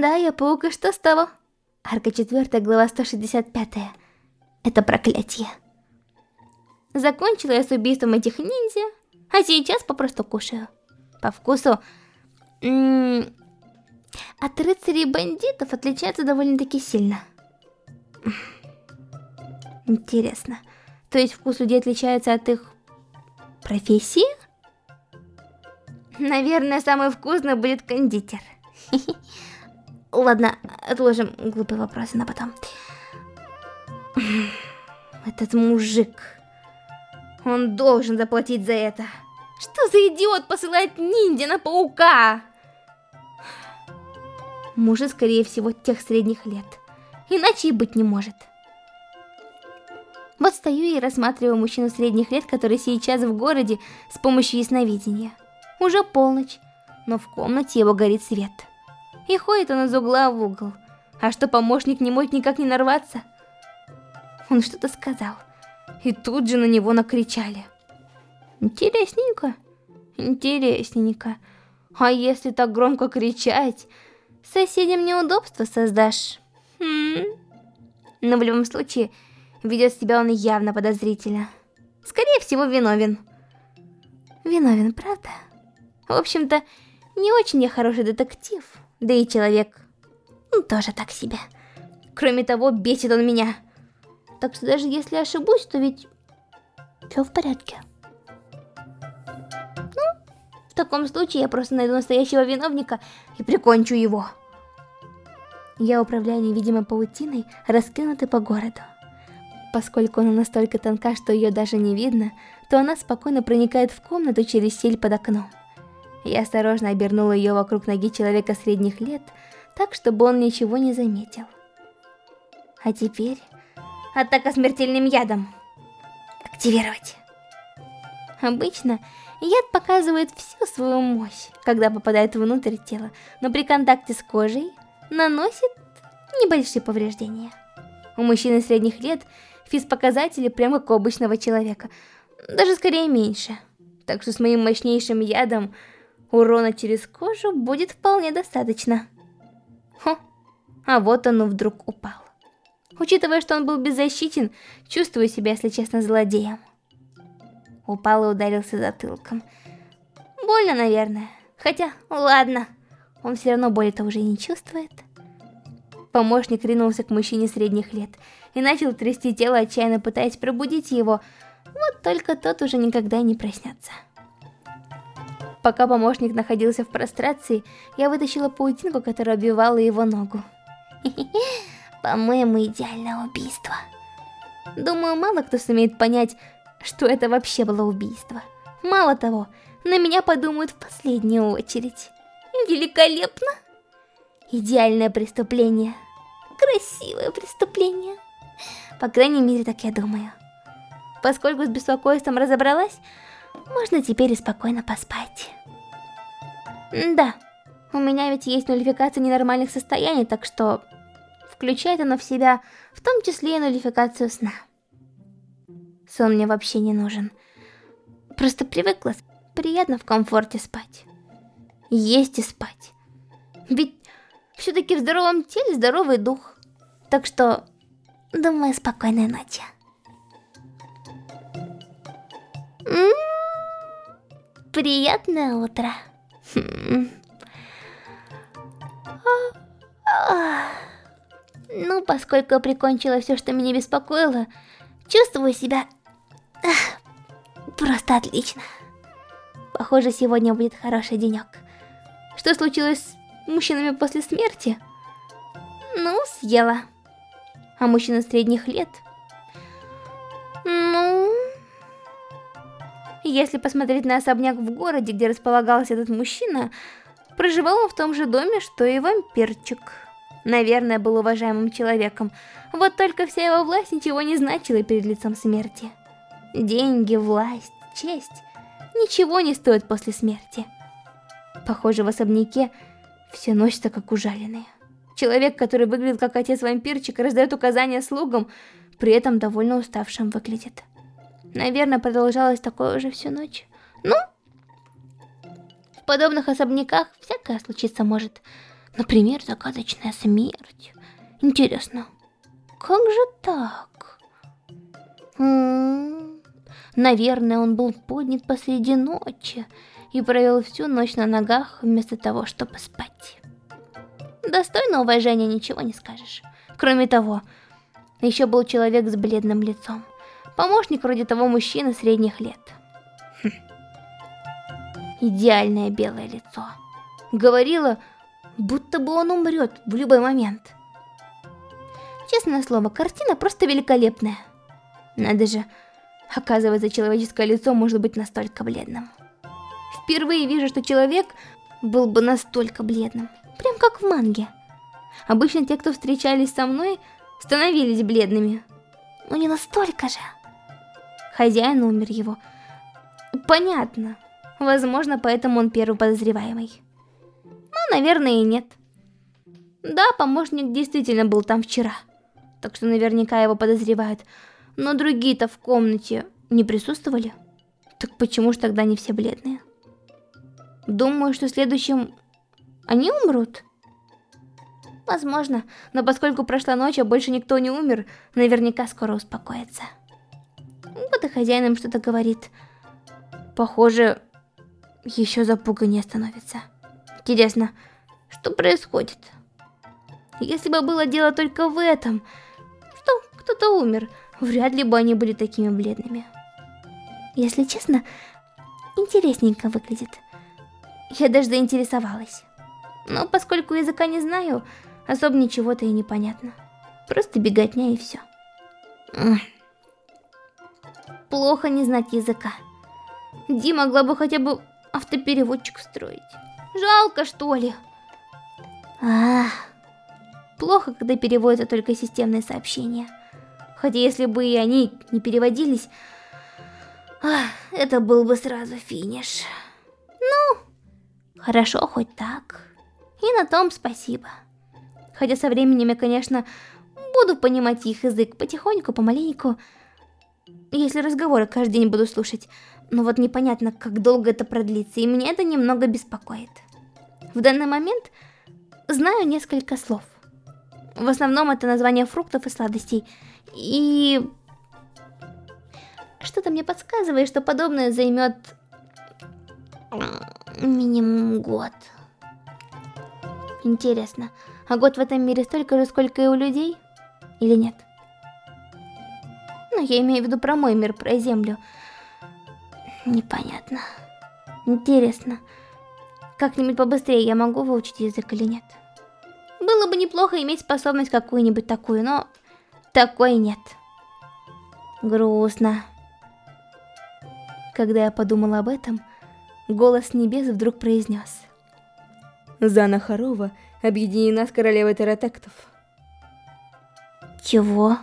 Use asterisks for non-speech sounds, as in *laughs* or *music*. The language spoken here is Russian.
Да, я паук, и что с того? Арка 4, глава 165. Это проклятие. Закончила я с убийством этих ниндзя, а сейчас попросту кушаю. По вкусу... М -м, от рыцарей бандитов отличается довольно-таки сильно. Интересно. То есть вкус людей отличается от их профессии? Наверное, самый вкусный будет кондитер. *laughs* Ладно, отложим глупые вопросы на потом. Этот мужик... Он должен заплатить за это. Что за идиот посылает ниндзя на паука? Мужик, скорее всего, тех средних лет. Иначе и быть не может. Вот стою и рассматриваю мужчину средних лет, который сейчас в городе с помощью ясновидения. Уже полночь, но в комнате его горит свет. И ходит он из угла в угол. А что помощник не может никак не нарваться? Он что-то сказал. И тут же на него накричали. Интересненько. Интересненько. А если так громко кричать, соседям неудобства создашь. Хм. Но в любом случае, ведет себя он явно подозрительно. Скорее всего, виновен. Виновен, правда? В общем-то, не очень я хороший детектив. Да и человек ну, тоже так себе. Кроме того, бесит он меня. Так что даже если ошибусь, то ведь все в порядке. Ну, в таком случае я просто найду настоящего виновника и прикончу его. Я управляю невидимой паутиной, раскинутой по городу. Поскольку она настолько тонка, что ее даже не видно, то она спокойно проникает в комнату через щель под окном. Я осторожно обернула ее вокруг ноги человека средних лет, так, чтобы он ничего не заметил. А теперь... Атака смертельным ядом. Активировать. Обычно яд показывает всю свою мощь, когда попадает внутрь тела, но при контакте с кожей наносит небольшие повреждения. У мужчины средних лет физпоказатели прямо как у обычного человека, даже скорее меньше. Так что с моим мощнейшим ядом урона через кожу будет вполне достаточно. Хо, а вот он вдруг упал. Учитывая, что он был беззащитен, чувствую себя, если честно, злодеем. Упал и ударился затылком. Больно, наверное. Хотя, ладно. Он все равно боли-то уже не чувствует. Помощник ринулся к мужчине средних лет и начал трясти тело, отчаянно пытаясь пробудить его. Вот только тот уже никогда не проснется. Пока помощник находился в прострации, я вытащила паутинку, которая обвивала его ногу. *laughs* По-моему, идеальное убийство. Думаю, мало кто сумеет понять, что это вообще было убийство. Мало того, на меня подумают в последнюю очередь. Великолепно! Идеальное преступление. Красивое преступление. По крайней мере, так я думаю. Поскольку с беспокойством разобралась, можно теперь и спокойно поспать. Да, у меня ведь есть нулификация ненормальных состояний, так что включает оно в себя, в том числе и нулификацию сна. Сон мне вообще не нужен. Просто привыкла приятно в комфорте спать. Есть и спать. Ведь все-таки в здоровом теле здоровый дух. Так что, думаю, спокойной ночи. -м. Приятное утро. Хм. Ну, поскольку прикончила все, что меня беспокоило, чувствую себя просто отлично. Похоже, сегодня будет хороший денек. Что случилось с мужчинами после смерти? Ну, съела. А мужчина средних лет? Если посмотреть на особняк в городе, где располагался этот мужчина, проживал он в том же доме, что и вампирчик. Наверное, был уважаемым человеком, вот только вся его власть ничего не значила перед лицом смерти. Деньги, власть, честь ничего не стоят после смерти. Похоже, в особняке все носятся как ужаленные. Человек, который выглядит как отец вампирчика, раздает указания слугам, при этом довольно уставшим выглядит. Наверное, продолжалось такое уже всю ночь. Ну, в подобных особняках всякое случиться может. Например, загадочная смерть. Интересно, как же так? М -м -м. Наверное, он был поднят посреди ночи и провел всю ночь на ногах вместо того, чтобы спать. Достойно уважения ничего не скажешь. Кроме того, еще был человек с бледным лицом. Помощник вроде того мужчины средних лет. Хм. Идеальное белое лицо. Говорила, будто бы он умрет в любой момент. Честное слово, картина просто великолепная. Надо же, оказывается, человеческое лицо может быть настолько бледным. Впервые вижу, что человек был бы настолько бледным. Прям как в манге. Обычно те, кто встречались со мной, становились бледными. Но не настолько же. Хозяин умер его. Понятно. Возможно, поэтому он первый подозреваемый. Ну, наверное, и нет. Да, помощник действительно был там вчера. Так что наверняка его подозревают. Но другие-то в комнате не присутствовали. Так почему же тогда не все бледные? Думаю, что следующим они умрут. Возможно, но поскольку прошла ночь, а больше никто не умер, наверняка скоро успокоится. Вот и хозяин что-то говорит. Похоже, еще запуга не становится. Интересно, что происходит? Если бы было дело только в этом, что кто-то умер, вряд ли бы они были такими бледными. Если честно, интересненько выглядит. Я даже заинтересовалась. Но поскольку языка не знаю, особо ничего-то и не понятно. Просто беготня и все. Плохо не знать языка. Ди могла бы хотя бы автопереводчик строить. Жалко, что ли? Ах, плохо, когда переводятся только системные сообщения. Хотя если бы и они не переводились, ах, это был бы сразу финиш. Ну, хорошо хоть так. И на том спасибо. Хотя со временем я, конечно, буду понимать их язык потихоньку, помаленьку. Если разговоры каждый день буду слушать. Но вот непонятно, как долго это продлится, и меня это немного беспокоит. В данный момент знаю несколько слов. В основном это название фруктов и сладостей. И... Что-то мне подсказывает, что подобное займет минимум год. Интересно, а год в этом мире столько же, сколько и у людей? Или нет? Ну, я имею в виду про мой мир, про Землю. Непонятно. Интересно, как-нибудь побыстрее я могу выучить язык или нет? Было бы неплохо иметь способность какую-нибудь такую, но такой нет. Грустно. Когда я подумала об этом, голос небес вдруг произнес. Зана Харова объединена с королевой Тератектов. Чего?